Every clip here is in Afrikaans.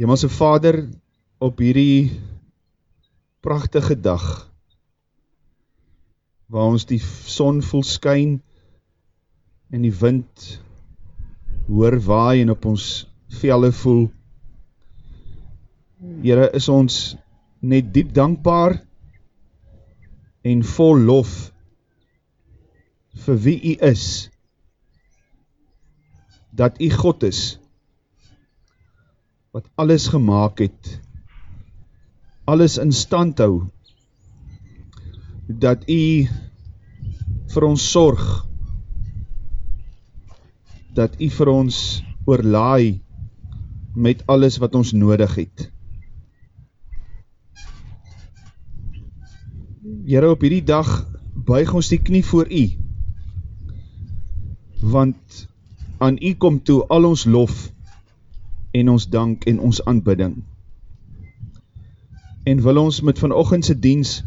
Hemelse Vader, op hierdie prachtige dag, waar ons die son voel skyn, en die wind hoor waai en op ons velle voel, Heere, is ons net diep dankbaar, en vol lof, vir wie u is, dat u God is, wat alles gemaakt het, alles in stand hou, dat u vir ons sorg, dat u vir ons oorlaai met alles wat ons nodig het. Heren, op hierdie dag buig ons die knie voor u, want aan u kom toe al ons lof, en ons dank en ons aanbidding. En wil ons met vanochtendse diens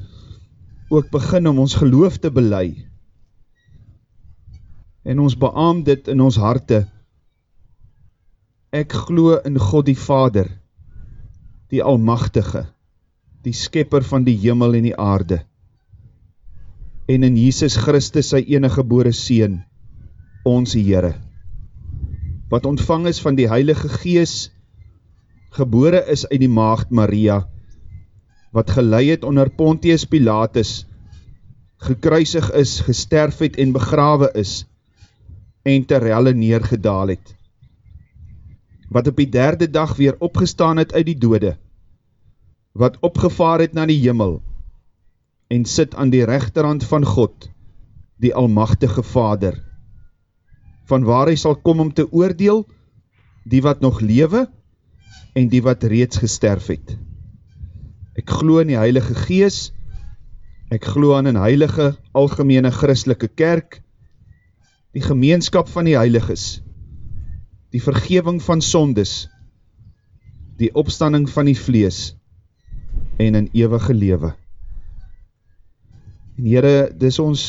ook begin om ons geloof te belei. En ons beaam dit in ons harte. Ek glo in God die Vader, die Almachtige, die Skepper van die Himmel en die aarde. En in Jesus Christus sy enige gebore Seen, ons Heere wat ontvang is van die Heilige Gees, gebore is uit die maagd Maria, wat gelei het onder Pontius Pilatus, gekruisig is, gesterf het en begrawe is, en ter helle neergedaal het, wat op die derde dag weer opgestaan het uit die dode, wat opgevaar het na die jimmel, en sit aan die rechterhand van God, die almachtige Vader, van waar hy sal kom om te oordeel, die wat nog lewe, en die wat reeds gesterf het. Ek glo in die Heilige Gees, ek glo aan een heilige, algemene christelike kerk, die gemeenskap van die heiliges, die vergeving van sondes, die opstanding van die vlees, en een eeuwige lewe. En Heere, dis ons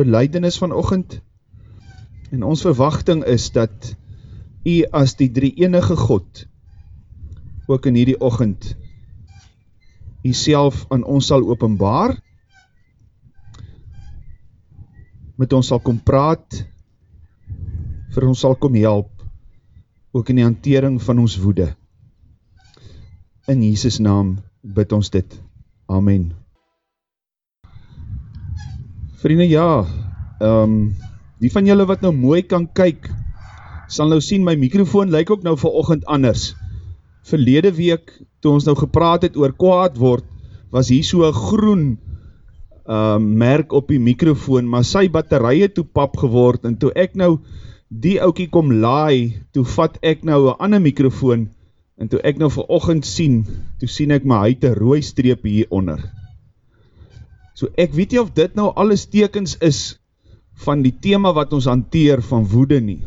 beleidenis van ochend, En ons verwachting is dat u as die drie enige God ook in hierdie ochend u self aan ons sal openbaar met ons sal kom praat vir ons sal kom help ook in die hantering van ons woede. In Jesus naam bid ons dit. Amen. Vrienden ja um, Die van julle wat nou mooi kan kyk, sal nou sien, my microfoon lyk ook nou vir ochend anders. Verlede week, toe ons nou gepraat het oor kwaad word, was hier so een groen uh, merk op die microfoon, maar sy batterij het toe pap geword, en toe ek nou die oukie kom laai, toe vat ek nou een ander microfoon, en toe ek nou vir ochend sien, toe sien ek my huid een rooi streep hieronder. So ek weet nie of dit nou alles tekens is, van die thema wat ons hanteer van woede nie.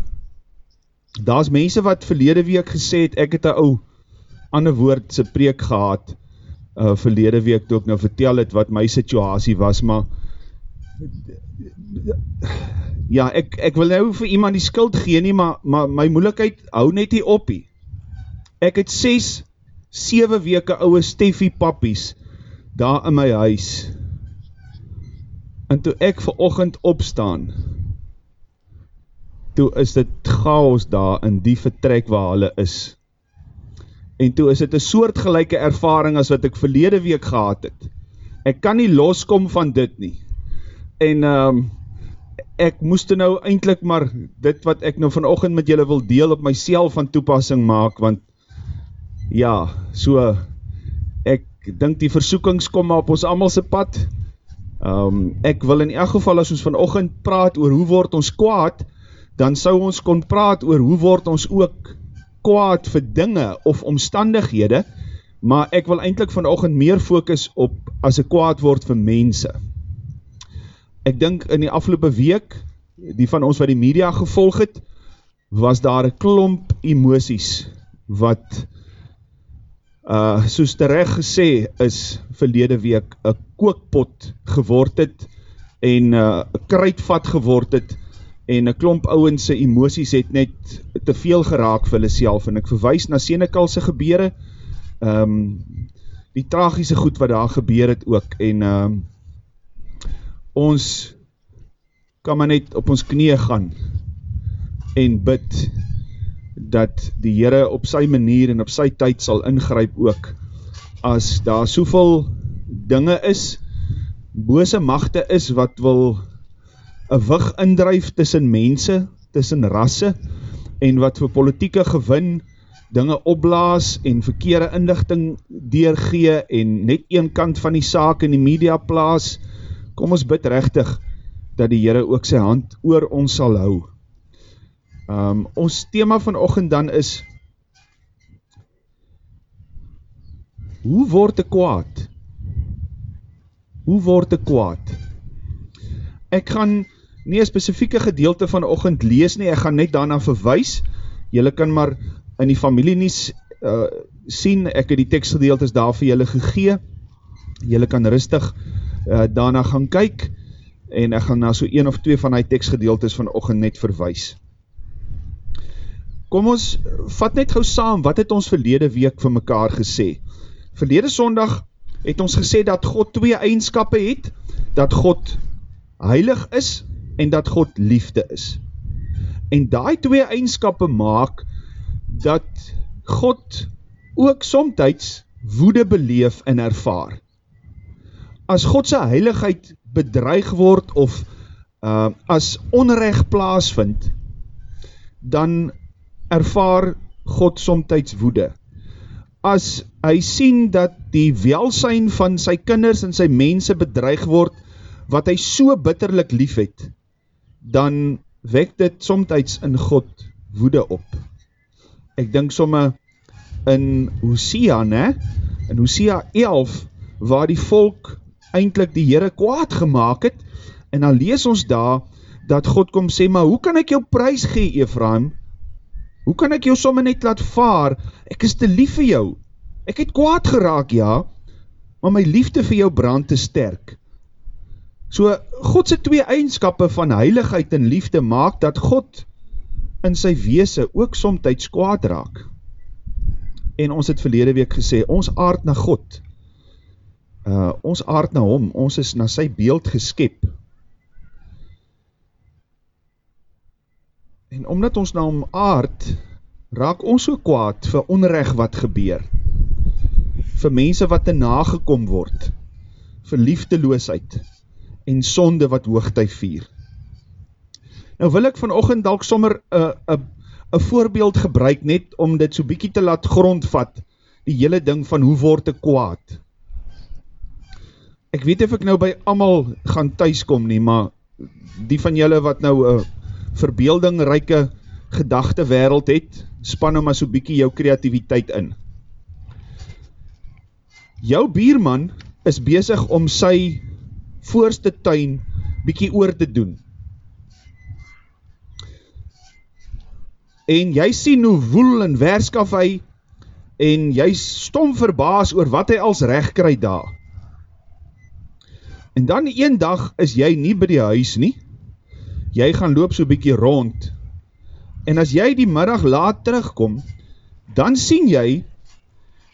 Daar is mense wat verlede week gesê het, ek het een ou ander woord sy preek gehad, uh, verlede week toe ek nou vertel het wat my situasie was, maar ja, ek, ek wil nou vir iemand die skuld gee nie, maar, maar my moeilikheid hou net hier op hier. Ek het 6, 7 weke ouwe Steffie pappies daar in my huis, En toe ek vir ochend opstaan, toe is dit chaos daar in die vertrek waar hulle is. En toe is dit een soortgelijke ervaring as wat ek verlede week gehad het. Ek kan nie loskom van dit nie. En um, ek moest nou eindelijk maar dit wat ek nou vanochtend met julle wil deel op myself van toepassing maak, want ja, so ek dink die versoekings kom op ons amalse pad, Um, ek wil in elk geval as ons vanochtend praat oor hoe word ons kwaad, dan sou ons kon praat oor hoe word ons ook kwaad vir dinge of omstandighede, maar ek wil eindelijk vanochtend meer focus op as ek kwaad word vir mense. Ek dink in die afgelopen week, die van ons wat die media gevolg het, was daar een klomp emoties wat uh, soos terecht gesê is verlede week een kookpot geword het en uh, een kruidvat geword het en 'n klomp ouens se emosies het net te veel geraak vir hulle self en ek verwys na Senekal se gebeure. Ehm um, die tragiese goed wat daar gebeur het ook en ehm um, ons kan maar net op ons knieë gaan en bid dat die Here op sy manier en op sy tyd sal ingryp ook as daar soveel dinge is bose magte is wat wil 'n wig indryf tussen mense, tussen rasse en wat vir politieke gewin dinge opblaas en verkeerde inligting deurgee en net een kant van die saak in die media plaas. Kom ons bid regtig dat die Here ook sy hand oor ons sal hou. Um ons tema vanoggend dan is Hoe word ek kwaad? Hoe word ek kwaad? Ek gaan nie 'n spesifieke gedeelte vanoggend lees nie, ek gaan net daarna verwys. Julle kan maar in die familienuus uh sien, ek het die teksgedeeltes daar vir julle gegee. Julle kan rustig uh daarna gaan kyk en ek gaan na so een of twee van daai teksgedeeltes vanoggend net verwys. Kom ons vat net gou saam wat het ons verlede week vir mekaar gesê. Verlede Sondag het ons gesê dat God twee eienskappe het, dat God heilig is en dat God liefde is. En daai twee eienskappe maak dat God ook soms woede beleef en ervaar. As God se heiligheid bedreig word of uh as onreg plaasvind, dan ervaar God soms woede. As hy sien dat die welsyn van sy kinders en sy mense bedreig word wat hy so bitterlik liefhet, dan wek dit soms in God woede op. Ek dink somme in Hosea, né? In Hosea 11 waar die volk eintlik die Here kwaad gemaak het en dan lees ons daar dat God kom sê, "Maar hoe kan ek jou prys gee, Efraim? Hoe kan ek jou somme net laat vaar? Ek is te lief vir jou. Ek het kwaad geraak, ja, maar my liefde vir jou brand te sterk." So God se twee eienskappe van heiligheid en liefde maak dat God in sy wese ook soms kwaad raak. En ons het verlede week gesê, ons aard na God. Uh ons aard na hom, ons is na sy beeld geskep. En omdat ons na hom aard, raak ons so kwaad vir onreg wat gebeur. Vir mense wat te nagekom word, vir liefdeloosheid en sonde wat hoogtij vier. Nou wil ek vanochtend dalk sommer een voorbeeld gebruik net om dit so bykie te laat grondvat, die hele ding van hoe word ek kwaad. Ek weet of ek nou by amal gaan thuiskom nie, maar die van julle wat nou een verbeeldingryke gedachte wereld het, span nou maar so bykie jou kreativiteit in. Jou bierman is bezig om sy voorste tuin bykie oor te doen. En jy sien hoe woel en werskaf hy en jy stom verbaas oor wat hy als recht kry daar. En dan een dag is jy nie by die huis nie, jy gaan loop so bykie rond, en as jy die middag laat terugkom, dan sien jy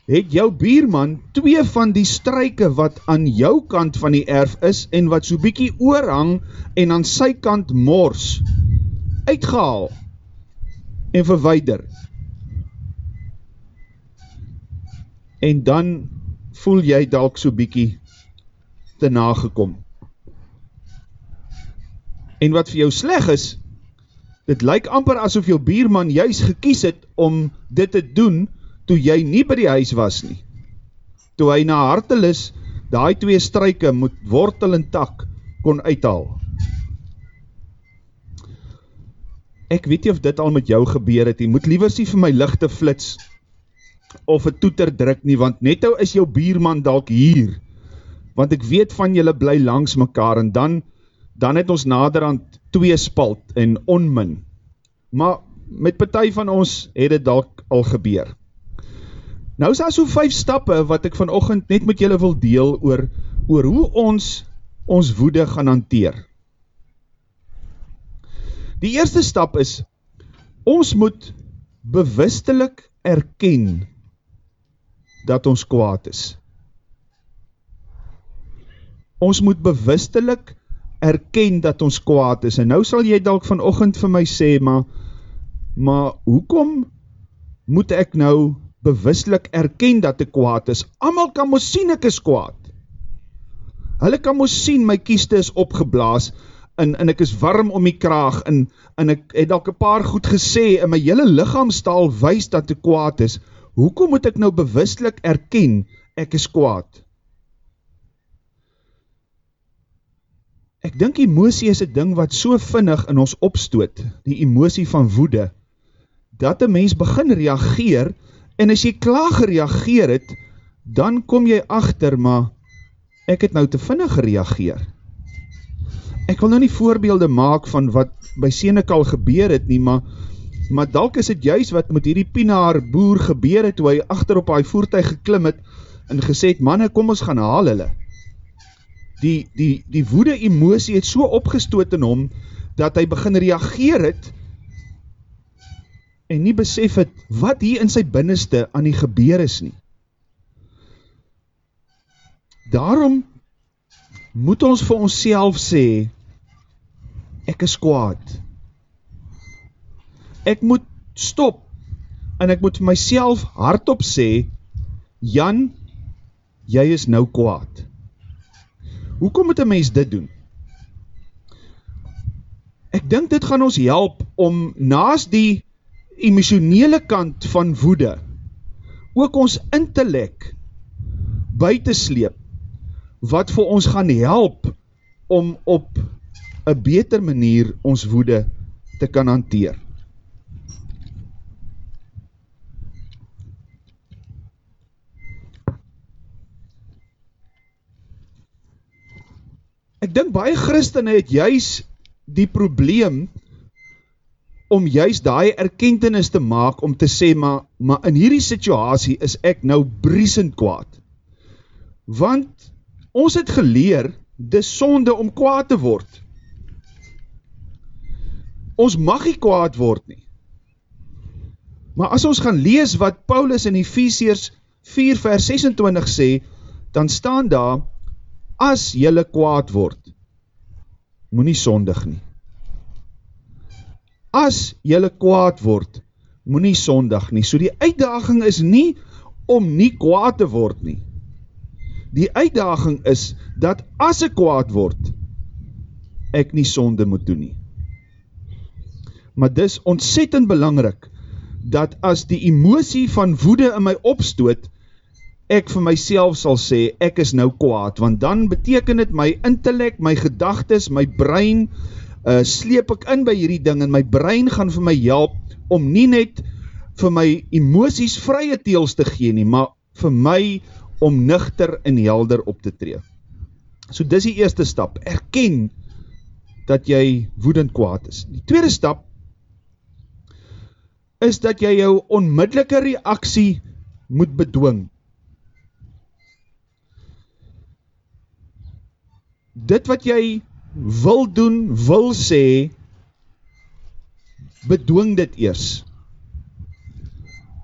het jou bierman twee van die struike wat aan jou kant van die erf is en wat so bykie oorhang en aan sy kant mors uitgehaal en verweider. En dan voel jy dalk so bykie te nagekom. En wat vir jou sleg is, dit lyk amper asof jou bierman juist gekies het om dit te doen, toe jy nie by die huis was nie, toe hy na hartelis die twee struike moet wortel en tak kon uithaal. Ek weet nie of dit al met jou gebeur het, jy moet liever sê vir my lichte flits of een toeter druk nie, want net nou is jou bierman dalk hier, want ek weet van julle bly langs mekaar en dan, dan het ons nader aan twee spalt en onmin. Maar met partij van ons het het dalk al gebeur. Nou is daar so vijf stappe wat ek vanochtend net met julle wil deel oor, oor hoe ons ons woede gaan hanteer. Die eerste stap is, ons moet bewustelik erken dat ons kwaad is. Ons moet bewustelik erken dat ons kwaad is. En nou sal jy dalk vanochtend vir my sê, maar, maar hoekom moet ek nou bewustelik erken dat ek kwaad is? Amal kan moes sien ek is kwaad. Hulle kan moes sien my kieste is opgeblaas en, en ek is warm om die kraag en, en ek het dalk een paar goed gesê en my hele lichaamstaal wys dat ek kwaad is. Hoekom moet ek nou bewustelik erken ek is kwaad? Ek dink emosie is 'n ding wat so vinnig in ons opstoot, die emosie van woede, dat 'n mens begin reageer en as jy klaar gereageer het, dan kom jy agter maar ek het nou te vinnig gereageer. Ek wil nou nie voorbeelde maak van wat by Senekal gebeur het nie, maar maar dalk is dit juis wat met hierdie pinaar boer gebeur het toe hy agter op daai voertuig geklim het en gesê het manne kom ons gaan haal hulle die, die, die woede emosie het so opgestoot in hom, dat hy begin reageer het, en nie besef het, wat hier in sy binneste aan die gebeur is nie. Daarom moet ons vir ons sê, ek is kwaad. Ek moet stop, en ek moet myself hardop sê, Jan, jy is nou kwaad. Hoekom moet 'n mens dit doen? Ek dink dit gaan ons help om naas die emosionele kant van woede ook ons intellek by te sleep wat vir ons gaan help om op 'n beter manier ons woede te kan hanteer. Ek dink baie Christene het juis die probleem om juis daai erkentenis te maak om te sê maar maar in hierdie situasie is ek nou briesend kwaad. Want ons het geleer dis sonde om kwaad te word. Ons mag nie kwaad word nie. Maar as ons gaan lees wat Paulus in Efesiërs 4 vers 26 sê, dan staan daar as jylle kwaad word, moet nie sondig nie. As jylle kwaad word, moet nie sondig nie. So die uitdaging is nie om nie kwaad te word nie. Die uitdaging is dat as ek kwaad word, ek nie sonde moet doen nie. Maar dis ontzettend belangrik, dat as die emosie van woede in my opstoot, ek vir myself sal sê, ek is nou kwaad, want dan beteken het my intellect, my gedagtes, my brein, uh, sleep ek in by hierdie ding, en my brein gaan vir my help, om nie net vir my emoties vrye teels te gee nie, maar vir my om nuchter en helder op te tree. So dis die eerste stap, erken dat jy woedend kwaad is. Die tweede stap is dat jy jou onmiddellike reaksie moet bedwing. Dit wat jy wil doen, wil sê, bedwing dit eers.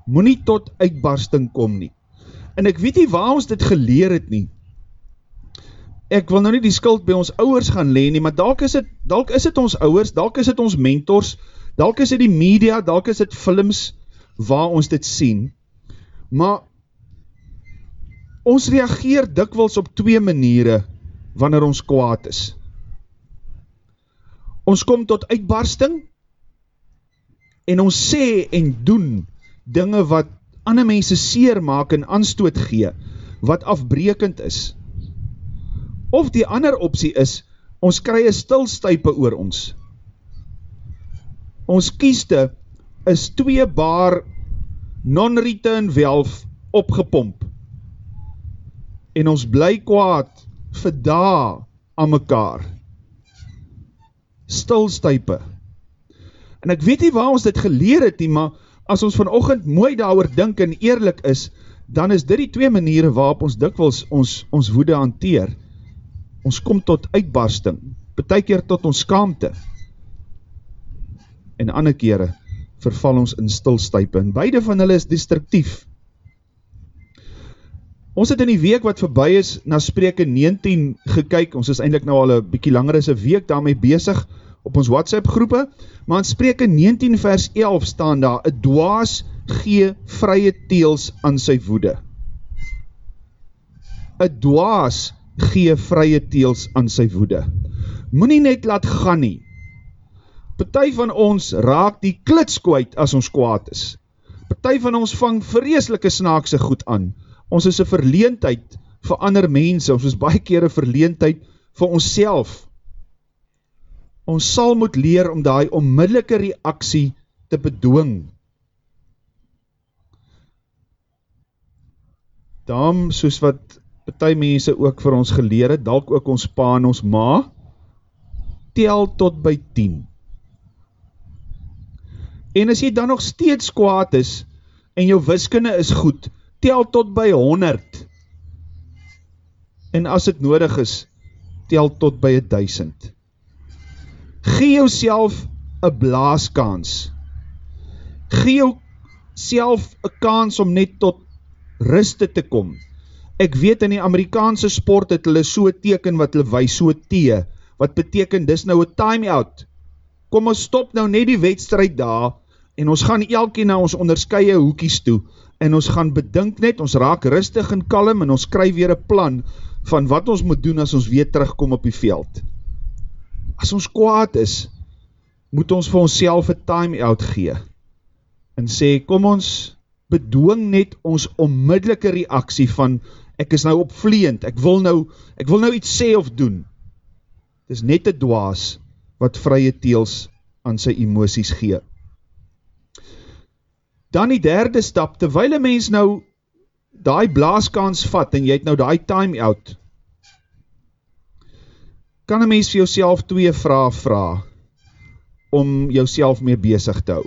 Moe nie tot uitbarsting kom nie. En ek weet nie waar ons dit geleer het nie. Ek wil nou nie die skuld by ons ouwers gaan leen nie, maar dalk is het, dalk is het ons ouwers, dalk is het ons mentors, dalk is het die media, dalk is het films waar ons dit sien. Maar ons reageer dikwels op twee maniere wanneer ons kwaad is. Ons kom tot uitbarsting en ons sê en doen dinge wat ander mense seer maak en aanstoot gee, wat afbrekend is. Of die ander optie is, ons krij een stilstuipe oor ons. Ons kieste is twee baar non-return welf opgepomp. En ons bly kwaad vir daar aan mekaar. Stilstuipe. En ek weet nie waar ons dit geleer het nie, maar as ons vanochtend mooi daar dink en eerlik is, dan is dit die twee maniere waarop ons dikwels ons, ons woede hanteer. Ons kom tot uitbarsting, betek keer tot ons skaamte. en ander kere verval ons in stilstype en beide van hulle is destructief. Ons het in die week wat verby is na Spreuke 19 gekyk. Ons is eintlik nou al 'n bietjie langer as 'n week daarmee besig op ons WhatsApp groepe, maar in Spreuke 19 vers 11 staan daar: "’n Dwaas gee vrye teels aan sy woede." 'n Dwaas gee vrye teels aan sy woede. Moenie net laat gaan nie. Party van ons raak die klits kwyt as ons kwaad is. Party van ons vang vreeslike snaakse goed aan. Ons is 'n verleentheid vir ander mense, ons is baie keer 'n verleentheid vir onsself. Ons sal moet leer om daai onmiddellike reaksie te bedwing. Daarom soos wat party mense ook vir ons geleer het, dalk ook ons pa en ons ma, tel tot by 10. En as jy dan nog steeds kwaad is en jou wiskunde is goed, tel tot by 100. En as dit nodig is, tel tot by 1000. Gee jouself 'n blaaskans. Gee jouself 'n kans om net tot ruste te kom. Ek weet in die Amerikaanse sport het hulle so teken wat hulle wys, so T, wat beteken dis nou 'n time out. Kom ons stop nou net die wedstryd daar en ons gaan elkeen na ons onderskeie hoekies toe en ons gaan bedink net, ons raak rustig en kalm en ons kry weer 'n plan van wat ons moet doen as ons weer terugkom op die veld. As ons kwaad is, moet ons vir onsself 'n time out gee en sê kom ons bedwing net ons onmiddellike reaksie van ek is nou opvleend, ek wil nou ek wil nou iets sê of doen. Dis net 'n dwaas wat vrye teels aan sy emosies gee. Dan die derde stap, terwyl 'n mens nou daai blaaskans vat en jy het nou daai time out. Kan 'n mens vir jouself twee vrae vra om jouself mee besig te hou?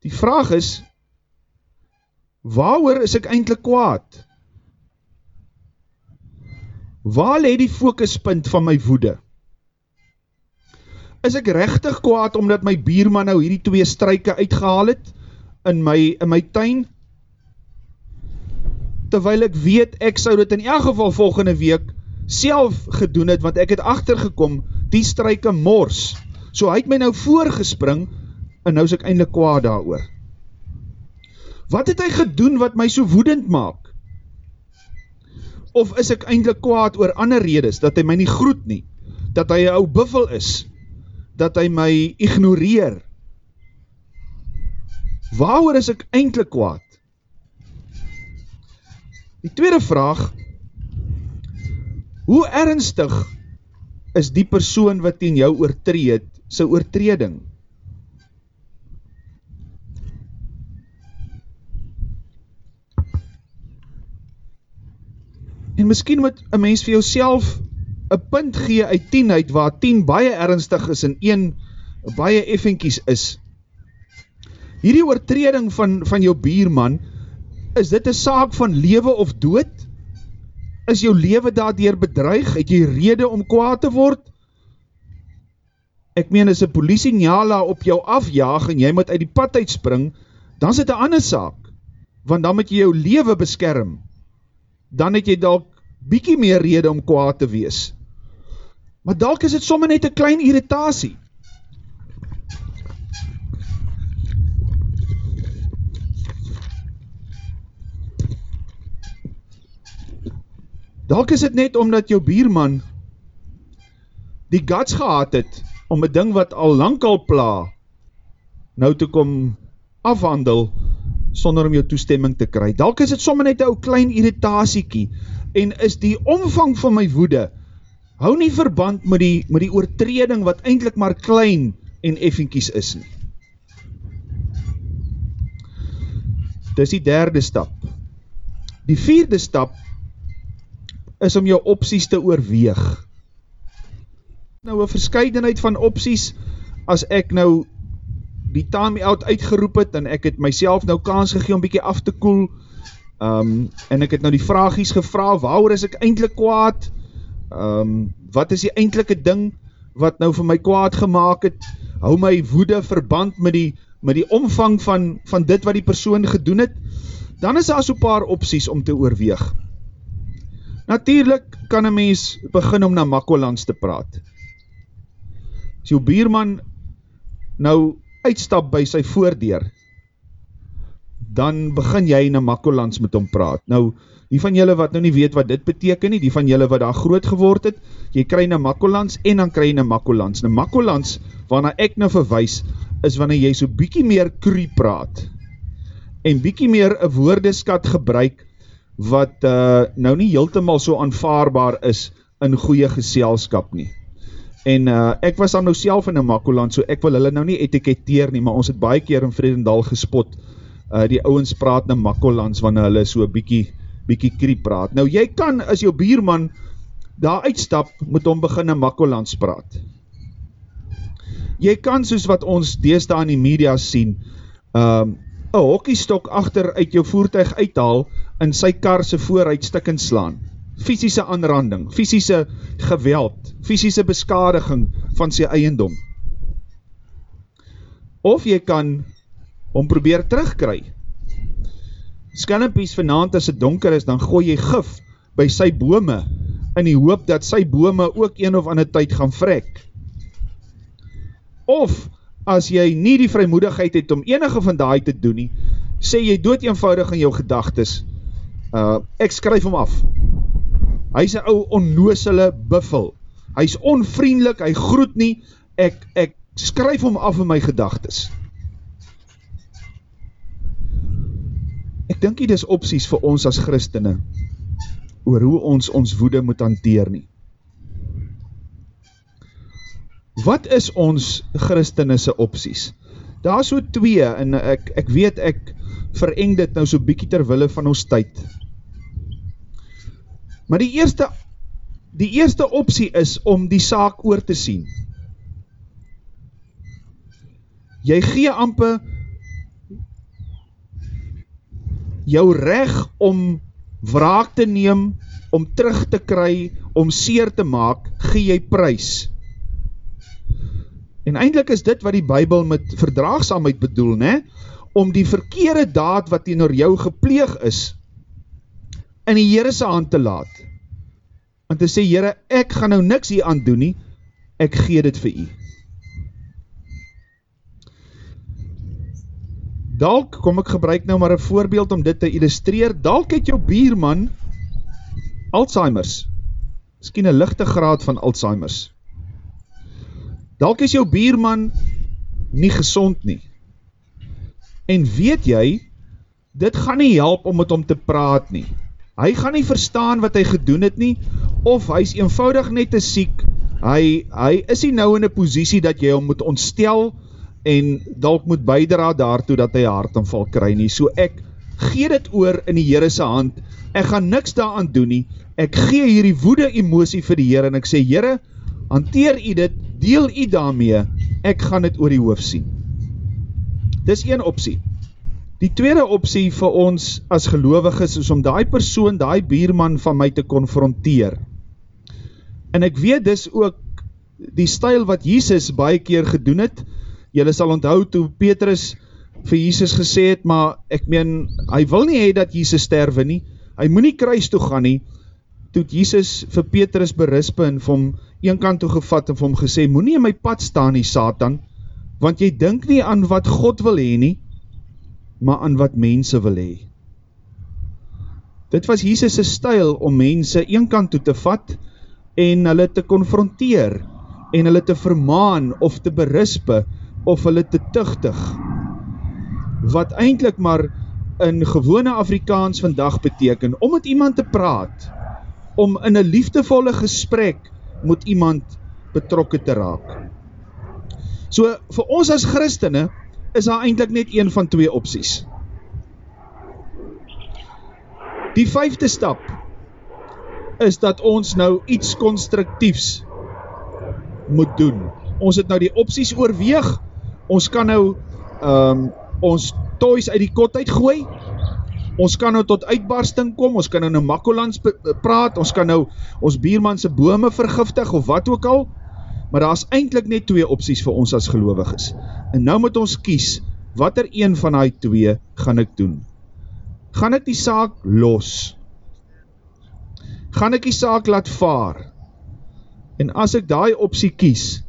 Die vraag is Waaroor is ek eintlik kwaad? Waar lê die fokuspunt van my woede? Is ek rechtig kwaad omdat my bierman nou hierdie twee struike uitgehaal het in my, in my tuin? Terwyl ek weet, ek sou dit in elk geval volgende week self gedoen het, want ek het achtergekom, die struike mors. So hy het my nou voorgespring, en nou is ek eindelijk kwaad daar oor. Wat het hy gedoen wat my so woedend maak? Of is ek eindelijk kwaad oor ander redes, dat hy my nie groet nie, dat hy een ou buffel is, dat hy my ignoreer. Waaroor is ek eintlik kwaad? Die tweede vraag: Hoe ernstig is die persoon wat teen jou oortree het, se oortreding? En miskien moet 'n mens vir jouself 'n punt gee uit 10 uit waar 10 baie ernstig is en 1 baie effentjies is. Hierdie oortreding van van jou buurman, is dit 'n saak van lewe of dood? Is jou lewe daardeur bedreig? Het jy rede om kwaad te word? Ek meen as 'n polisie njala op jou afjaag en jy moet uit die pad uitspring, dan is dit 'n ander saak. Want dan moet jy jou lewe beskerm. Dan het jy dalk bietjie meer rede om kwaad te wees. Maar dalk is dit sommer net 'n klein irritasie. Dalk is dit net omdat jou buurman die guts gehad het om 'n ding wat al lankal pla nou te kom afhandel sonder om jou toestemming te kry. Dalk is dit sommer net 'n ou klein irritasietjie en is die omvang van my woede hou nie verband met die, met die oortreding wat eindelijk maar klein en effenkies is nie. Dis die derde stap. Die vierde stap is om jou opties te oorweeg. Nou een verscheidenheid van opties, as ek nou die time out uitgeroep het, en ek het myself nou kans gegeen om bykie af te koel, um, en ek het nou die vraagies gevra, waar is ek eindelijk kwaad, um, wat is die eindelike ding, wat nou vir my kwaad gemaak het, hou my woede verband met die, met die omvang van, van dit wat die persoon gedoen het, dan is daar so paar opties om te oorweeg. Natuurlijk kan een mens begin om na Makkolands te praat. As jou bierman nou uitstap by sy voordeur, dan begin jy na Makkolands met hom praat. Nou, die van julle wat nou nie weet wat dit beteken nie, die van julle wat daar groot geword het, jy kry na Makkolands en dan kry jy na Makkolands. Nou Makkolands, waarna ek nou verwys, is wanneer jy so bykie meer krie praat, en bykie meer een woordeskat gebruik, wat uh, nou nie heeltemal so aanvaarbaar is, in goeie geselskap nie. En uh, ek was dan nou self in een Makkoland, so ek wil hulle nou nie etiketeer nie, maar ons het baie keer in Vredendal gespot, uh, die ouwens praat na Makkolands, wanneer hulle so bykie, bykie kriep praat. Nou jy kan, as jou bierman daar uitstap, moet hom begin na Makkolands praat. Jy kan, soos wat ons deesda in die media sien, um, een hockeystok achter uit jou voertuig uithaal, in sy kar sy vooruit stik en slaan. Fysische aanranding, fysische geweld, fysische beskadiging van sy eiendom. Of jy kan om probeer terugkry. Skinnepies vanavond as het donker is, dan gooi jy gif by sy bome, in die hoop dat sy bome ook een of ander tyd gaan vrek. Of, as jy nie die vrymoedigheid het om enige van die te doen nie, sê jy dood eenvoudig in jou gedagtes, uh, ek skryf hom af. Hy is een ou onnoosele buffel. Hy is onvriendelik, hy groet nie, ek, ek skryf hom af in my gedagtes. Ek dink nie dis opties vir ons as christene oor hoe ons ons woede moet hanteer nie. Wat is ons christenisse opties? Daar so twee, en ek, ek weet ek vereng dit nou so bykie terwille van ons tyd. Maar die eerste, die eerste optie is om die saak oor te sien. Jy gee amper jou reg om wraak te neem, om terug te kry, om seer te maak, gee jy prijs. En eindelijk is dit wat die Bijbel met verdraagsamheid bedoel, ne? om die verkeerde daad wat die jou gepleeg is, in die Heere sy hand te laat. En te sê, Heere, ek gaan nou niks hier aan doen nie, ek gee dit vir u. Dalk, kom ek gebruik nou maar een voorbeeld om dit te illustreer, dalk het jou bierman Alzheimer's, miskien een lichte graad van Alzheimer's. Dalk is jou bierman nie gezond nie. En weet jy, dit gaan nie help om met hom te praat nie. Hy gaan nie verstaan wat hy gedoen het nie, of hy is eenvoudig net te siek, hy, hy is nie nou in een posiesie dat jy hom moet ontstel, en dalk moet bijdra daartoe dat hy hartanval kry nie. So ek gee dit oor in die Heerese hand, ek gaan niks daaraan doen nie, ek gee hierdie woede emosie vir die Heer, en ek sê, Heere, hanteer u dit, deel u daarmee, ek gaan dit oor die hoofd sien. Dis een optie. Die tweede optie vir ons as gelovig is, om die persoon, die bierman van my te konfronteer. En ek weet dis ook die stijl wat Jesus baie keer gedoen het, Julle sal onthou toe Petrus vir Jesus gesê het, maar ek meen, hy wil nie hee dat Jesus sterwe nie, hy moet nie kruis toe gaan nie, toe Jesus vir Petrus berispe en vir hom een kant toe gevat en vir hom gesê, moet nie in my pad staan nie, Satan, want jy dink nie aan wat God wil hee nie, maar aan wat mense wil hee. Dit was Jesus' stijl om mense een kant toe te vat en hulle te konfronteer en hulle te vermaan of te berispe of hulle te tuchtig, wat eindelijk maar in gewone Afrikaans vandag beteken, om met iemand te praat, om in een liefdevolle gesprek moet iemand betrokken te raak. So, vir ons as christene, is daar eindelijk net een van twee opties. Die vijfde stap, is dat ons nou iets constructiefs moet doen. Ons het nou die opties oorweeg, ons kan nou um, ons toys uit die kot uitgooi, ons kan nou tot uitbarsting kom, ons kan nou nou makkolands praat, ons kan nou ons biermanse bome vergiftig of wat ook al, Maar daar is eindelijk net twee opties vir ons as geloviges. En nou moet ons kies, wat er een van die twee gaan ek doen? Gaan ek die saak los? Gaan ek die saak laat vaar? En as ek die optie kies,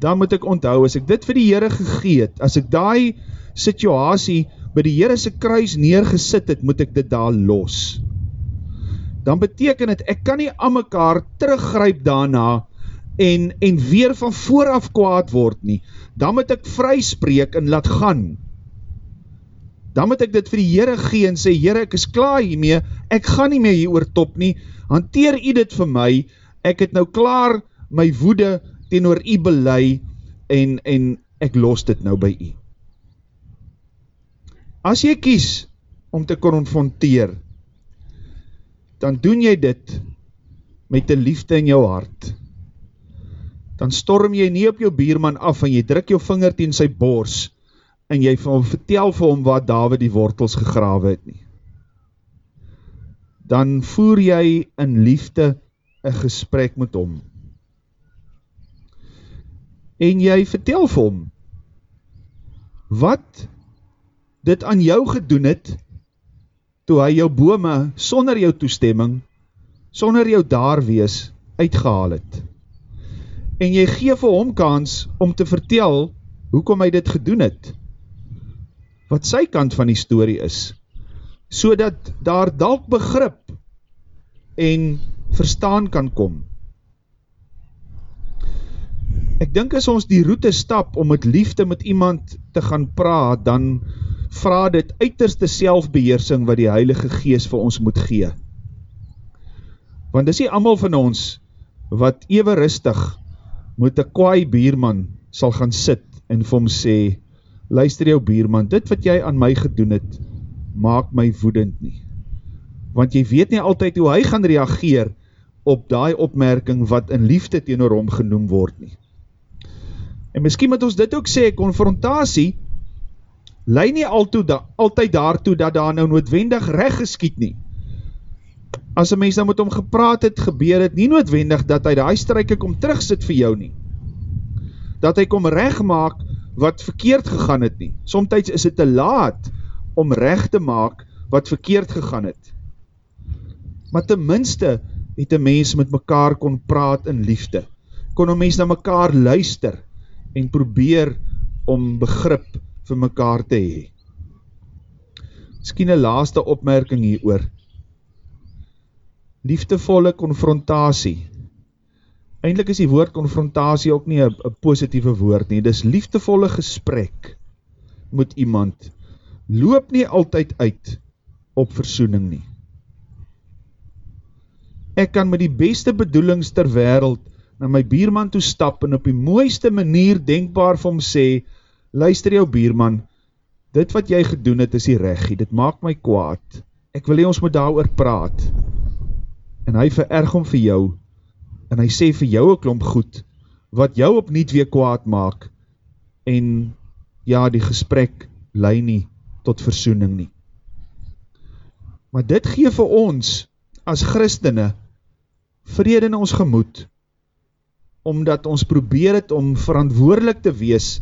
dan moet ek onthou, as ek dit vir die Heere gegeet, as ek die situasie by die Heere sy kruis neergesit het, moet ek dit daar los. Dan beteken het, ek kan nie aan mekaar teruggryp daarna, en, en weer van vooraf kwaad word nie, dan moet ek vryspreek en laat gaan. Dan moet ek dit vir die Heere gee en sê, Heere, ek is klaar hiermee, ek gaan nie meer hier oor top nie, hanteer u dit vir my, ek het nou klaar my woede ten oor u belei, en, en ek los dit nou by u. As jy kies om te konfronteer, dan doen jy dit met die liefde in jou hart, dan storm jy nie op jou bierman af en jy druk jou vinger teen sy bors en jy vir hom vertel vir hom wat David die wortels gegrawe het nie. Dan voer jy in liefde 'n gesprek met hom. En jy vertel vir hom wat dit aan jou gedoen het toe hy jou bome sonder jou toestemming, sonder jou daar wees, uitgehaal het en jy gee vir hom kans om te vertel hoekom hy dit gedoen het, wat sy kant van die story is, so daar dalk begrip en verstaan kan kom. Ek dink as ons die route stap om met liefde met iemand te gaan praat, dan vraag dit uiterste selfbeheersing wat die Heilige Gees vir ons moet gee. Want dis nie allemaal van ons wat ewe rustig moet een kwaai bierman sal gaan sit en vir hom sê, luister jou bierman, dit wat jy aan my gedoen het, maak my woedend nie. Want jy weet nie altyd hoe hy gaan reageer op die opmerking wat in liefde teenoor hom genoem word nie. En miskien moet ons dit ook sê, konfrontatie lei nie altoe, da, altyd daartoe dat daar nou noodwendig recht geskiet nie as een mens nou met hom gepraat het, gebeur het nie noodwendig dat hy die stryke kom terugsit vir jou nie. Dat hy kom recht maak wat verkeerd gegaan het nie. Somtijds is het te laat om recht te maak wat verkeerd gegaan het. Maar ten minste het een mens met mekaar kon praat in liefde. Kon een mens na mekaar luister en probeer om begrip vir mekaar te hee. Misschien een laaste opmerking hier oor liefdevolle konfrontatie. Eindelijk is die woord konfrontatie ook nie een positieve woord nie, dis liefdevolle gesprek met iemand, loop nie altyd uit op versoening nie. Ek kan met die beste bedoelings ter wereld na my bierman toe stap en op die mooiste manier denkbaar vir hom sê, luister jou bierman, dit wat jy gedoen het is die regie, dit maak my kwaad, ek wil nie ons moet daar praat, en hy vererg om vir jou, en hy sê vir jou een klomp goed, wat jou opnieuw weer kwaad maak, en ja, die gesprek lei nie tot versoening nie. Maar dit gee vir ons, as christene, vrede in ons gemoed, omdat ons probeer het om verantwoordelik te wees,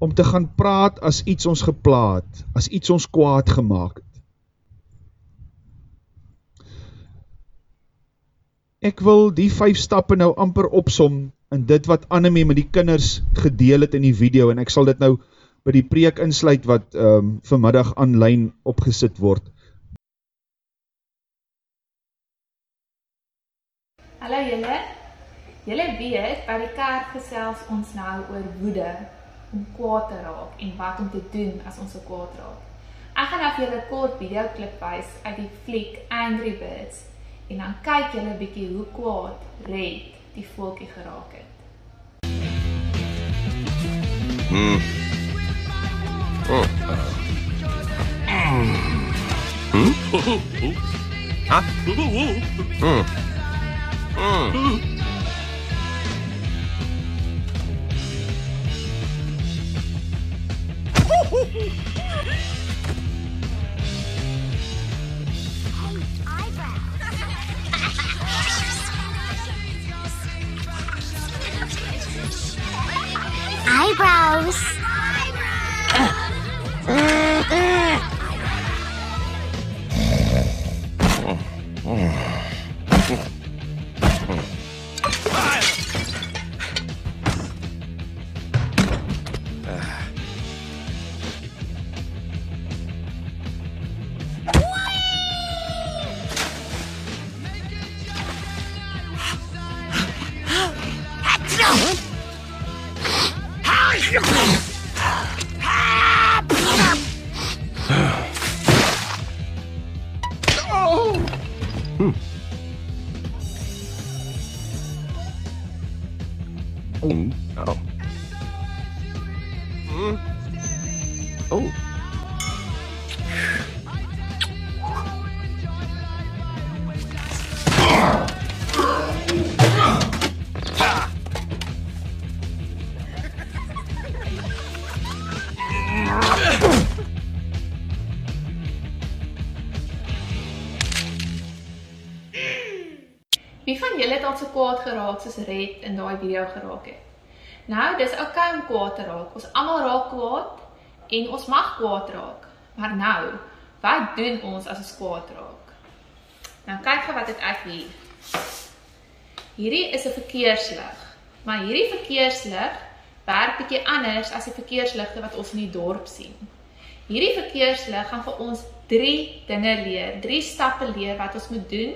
om te gaan praat as iets ons geplaat, as iets ons kwaad gemaakt. Ek wil die vijf stappen nou amper opsom in dit wat Annemie met die kinders gedeel het in die video en ek sal dit nou by die preek insluit wat um, vanmiddag online opgesit word. Julle weet by die kerk gesels ons nou oor woede, om kwaad te raak en wat om te doen as ons so kwaad raak. Ek gaan nou vir julle kort videoclip wees uit die fliek Angry Birds en dan kyk julle 'n bietjie hoe kwaad Red die voeltjie geraak het. Mm. Oh. Mm. Hmm? Ha? Mm. Mm. Eyebrows. Eyebrows. Uh. Uh. Yeah. Red in daai video geraak het? Nou, dis oukei okay om kwaad te raak. Ons almal raak kwaad en ons mag kwaad raak. Maar nou, wat doen ons as ons kwaad raak? Nou kyk gou wat het ek hier. Hierdie is 'n verkeerslig. Maar hierdie verkeerslig werk bietjie anders as die verkeersligte wat ons in die dorp sien. Hierdie verkeerslig gaan vir ons 3 dinge leer, 3 stappe leer wat ons moet doen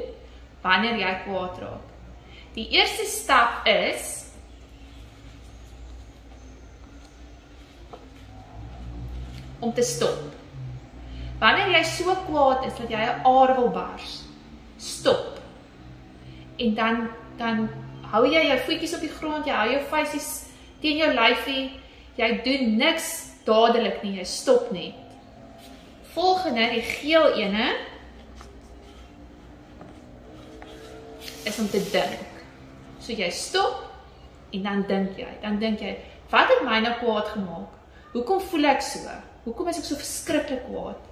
wanneer jy kwaad raak. Die eerste stap is om te stop. Wanneer jy so kwaad is dat jy 'n aar wil bars, stop. En dan dan hou jy jou voetjies op die grond, jy hou jou vuisies teen jou lyfie. Jy doen niks dadelik nie, jy stop net. Volgende, die geel ene is om te dink. So jy stop en dan dink jy, dan dink jy, wat het my nou kwaad gemaak? Hoekom voel ek so? Hoekom is ek so verskriklik kwaad?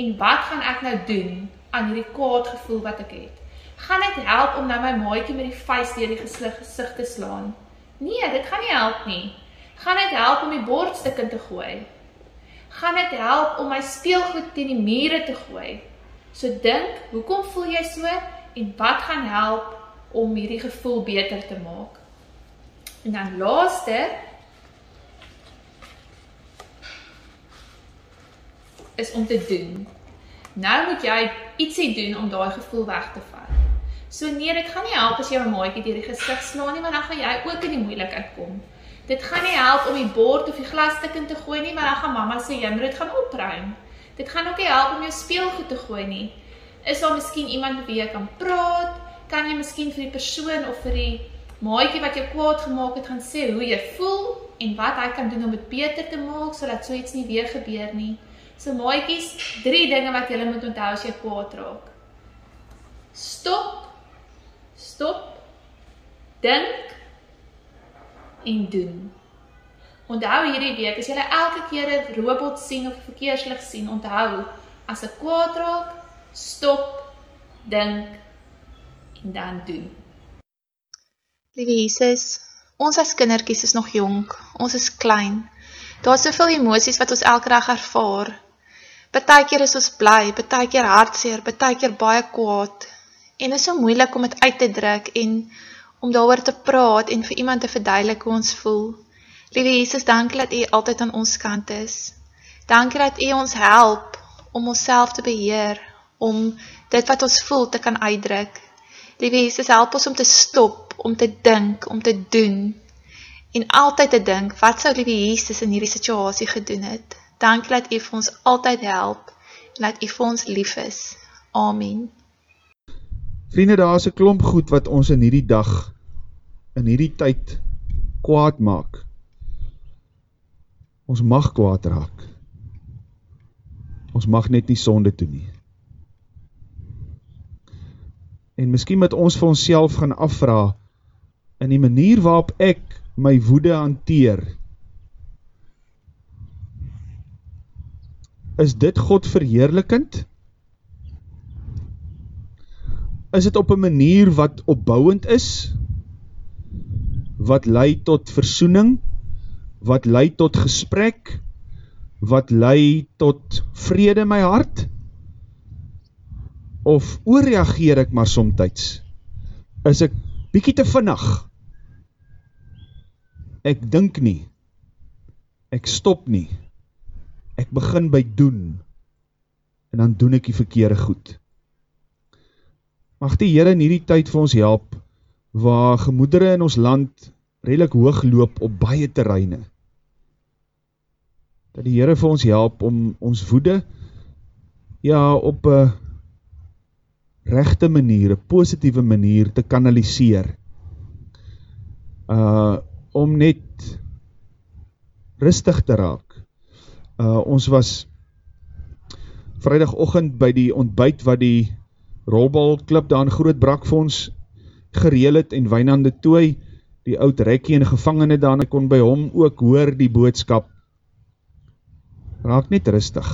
En wat gaan ek nou doen aan hierdie kwaad gevoel wat ek het? Gaan dit help om nou my maatjie met die vuis deur die gesig gesig te slaan? Nee, dit gaan nie help nie. Gaan dit help om die bordstukke te gooi? Gaan dit help om my speelgoed teen die mure te gooi? So dink, hoekom voel jy so en wat gaan help om hierdie gevoel beter te maak? En dan laaste is om te doen. Nou moet jy ietsie doen om daai gevoel weg te vat. So nee, dit gaan nie help as jy 'n maatjie deur die gesig slaan nie, want dan gaan jy ook in die moeilikheid kom. Dit gaan nie help om die bord of die glasstuk in te gooi nie, maar dan gaan mamma sê jy moet dit gaan opruim. Dit gaan ook nie help om jou speelgoed te gooi nie. Is daar miskien iemand met wie jy kan praat? Kan jy miskien vir die persoon of vir die maatjie wat jou kwaad gemaak het gaan sê hoe jy voel en wat hy kan doen om dit beter te maak sodat so iets nie weer gebeur nie? So maatjies, drie dinge wat jy moet onthou as jy kwaad raak. Stop. Stop. Dink en doen. Onthou hierdie week as jy elke keer 'n robot sien of 'n verkeerslig sien, onthou as ek kwaad raak, stop, dink en dan doen. Liewe Jesus, ons as kindertjies is nog jonk. Ons is klein. Daar's soveel emosies wat ons elke dag ervaar. Partykeer is ons bly, partykeer hartseer, partykeer baie kwaad. En dit is so moeilik om dit uit te druk en om daaroor te praat en vir iemand te verduidelik hoe ons voel. Liewe Jesus, dankie dat U altyd aan ons kant is. Dankie dat U ons help om onsself te beheer, om dit wat ons voel te kan uitdruk. Liewe Jesus, help ons om te stop, om te dink, om te doen en altyd te dink wat sou liewe Jesus in hierdie situasie gedoen het. Dankie dat U vir ons altyd help en dat U vir ons lief is. Amen. Vriende, daar is 'n klomp goed wat ons in hierdie dag in hierdie tyd kwaad maak. Ons mag kwaad raak. Ons mag net nie sonde toe nie. En miskien moet ons vir onsself gaan afvra in die manier waarop ek my woede hanteer. Is dit God verheerlikend? Is dit op 'n manier wat opbouend is? Wat lei tot versoening? wat lei tot gesprek, wat lei tot vrede in my hart? Of oorreageer ek maar somtyds? Is ek bietjie te vinnig? Ek dink nie. Ek stop nie. Ek begin by doen. En dan doen ek die verkeerde goed. Mag die Here in hierdie tyd vir ons help waar gemoedere in ons land redelik hoog loop op baie terreine. Dat die Here vir ons help om ons woede ja op 'n regte manier, 'n positiewe manier te kanaliseer. Uh om net rustig te raak. Uh ons was Vrydagoggend by die ontbyt wat die rolbal klip daar in Groot Brakfonds gereël het en Wynande Tooi die oud rekkie en gevangene daarna kon by hom ook hoor die boodskap. Raak net rustig.